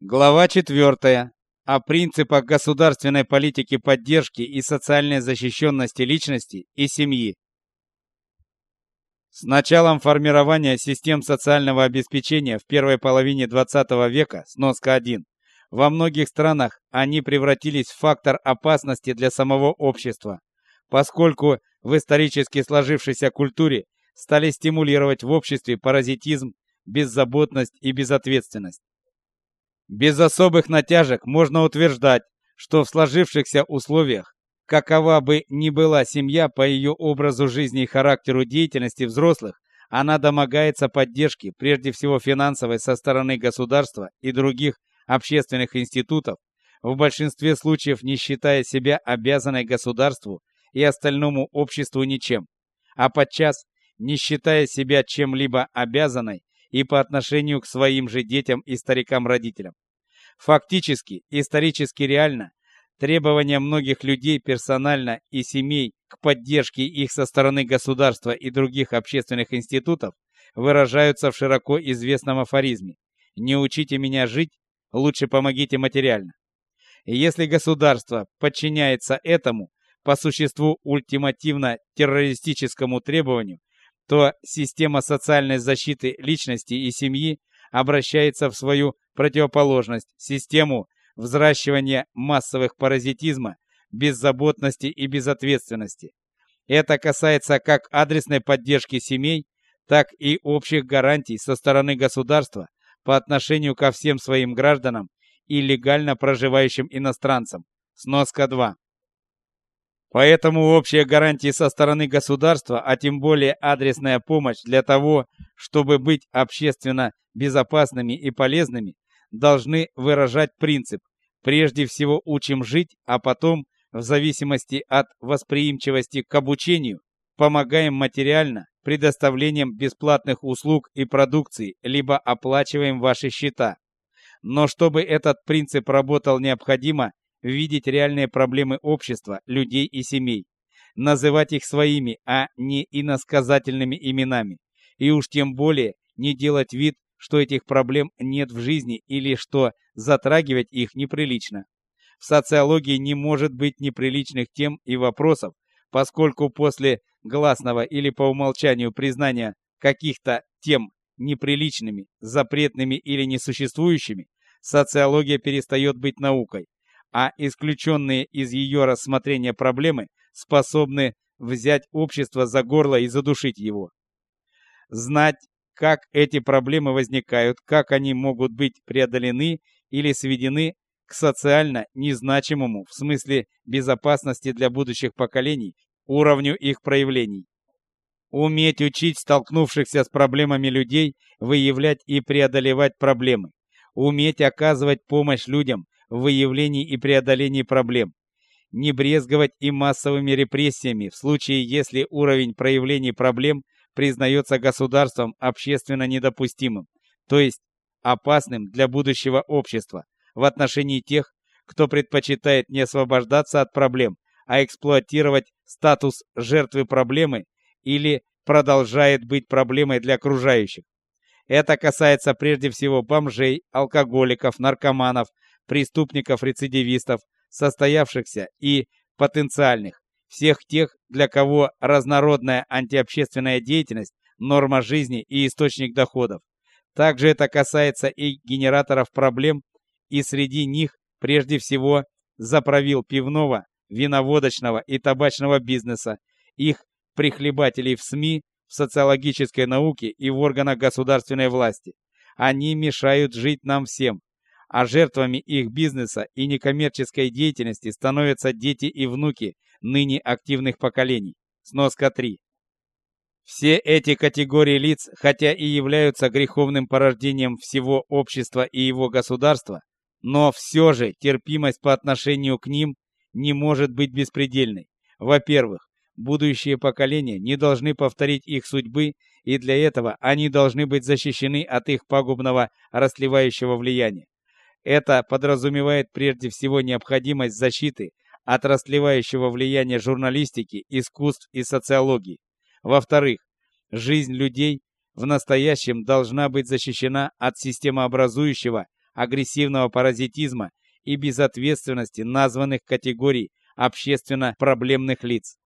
Глава 4. О принципах государственной политики поддержки и социальной защищенности личности и семьи. С началом формирования систем социального обеспечения в первой половине XX века, сноска 1, во многих странах они превратились в фактор опасности для самого общества, поскольку в исторически сложившейся культуре стали стимулировать в обществе паразитизм, беззаботность и безответственность. Без особых натяжек можно утверждать, что в сложившихся условиях, какова бы ни была семья по ее образу жизни и характеру деятельности взрослых, она домогается поддержки, прежде всего финансовой, со стороны государства и других общественных институтов, в большинстве случаев не считая себя обязанной государству и остальному обществу ничем, а подчас не считая себя чем-либо обязанной и по отношению к своим же детям и старикам-родителям. Фактически, исторически реально, требования многих людей персонально и семей к поддержке их со стороны государства и других общественных институтов выражаются в широко известном афоризме «Не учите меня жить, лучше помогите материально». Если государство подчиняется этому, по существу ультимативно-террористическому требованию, то система социальной защиты личности и семьи обращается в свою противоположность, систему взращивания массовых паразитизма, беззаботности и безответственности. Это касается как адресной поддержки семей, так и общих гарантий со стороны государства по отношению ко всем своим гражданам и легально проживающим иностранцам. Сноска 2. Поэтому общие гарантии со стороны государства, а тем более адресная помощь для того, чтобы быть общественно безопасными и полезными, должны выражать принцип «прежде всего учим жить, а потом, в зависимости от восприимчивости к обучению, помогаем материально предоставлением бесплатных услуг и продукции, либо оплачиваем ваши счета». Но чтобы этот принцип работал, необходимо видеть реальные проблемы общества, людей и семей, называть их своими, а не иносказательными именами, и уж тем более не делать вид, что этих проблем нет в жизни или что затрагивать их неприлично. В социологии не может быть неприличных тем и вопросов, поскольку после гласного или по умолчанию признания каких-то тем неприличными, запретными или несуществующими, социология перестает быть наукой, а исключенные из ее рассмотрения проблемы способны взять общество за горло и задушить его. Знать, как эти проблемы возникают, как они могут быть преодолены или сведены к социально незначимому в смысле безопасности для будущих поколений уровню их проявлений. Уметь учить столкнувшихся с проблемами людей выявлять и преодолевать проблемы. Уметь оказывать помощь людям в выявлении и преодолении проблем. Не брезговать и массовыми репрессиями в случае, если уровень проявлений проблем признается государством общественно недопустимым, то есть опасным для будущего общества в отношении тех, кто предпочитает не освобождаться от проблем, а эксплуатировать статус жертвы проблемы или продолжает быть проблемой для окружающих. Это касается прежде всего бомжей, алкоголиков, наркоманов, преступников-рецидивистов, состоявшихся и потенциальных, всех тех, для кого разнородная антиобщественная деятельность – норма жизни и источник доходов. Также это касается и генераторов проблем, и среди них прежде всего заправил пивного, виноводочного и табачного бизнеса, их прихлебателей в СМИ, в социологической науке и в органах государственной власти. Они мешают жить нам всем, а жертвами их бизнеса и некоммерческой деятельности становятся дети и внуки ныне активных поколений. Сноска 3. Все эти категории лиц, хотя и являются греховным порождением всего общества и его государства, но все же терпимость по отношению к ним не может быть беспредельной. Во-первых, будущие поколения не должны повторить их судьбы, и для этого они должны быть защищены от их пагубного расливающего влияния. Это подразумевает прежде всего необходимость защиты от расливающего влияния журналистики, искусств и социологии. Во-вторых, жизнь людей в настоящем должна быть защищена от системообразующего, агрессивного паразитизма и безответственности названных категорий общественно проблемных лиц.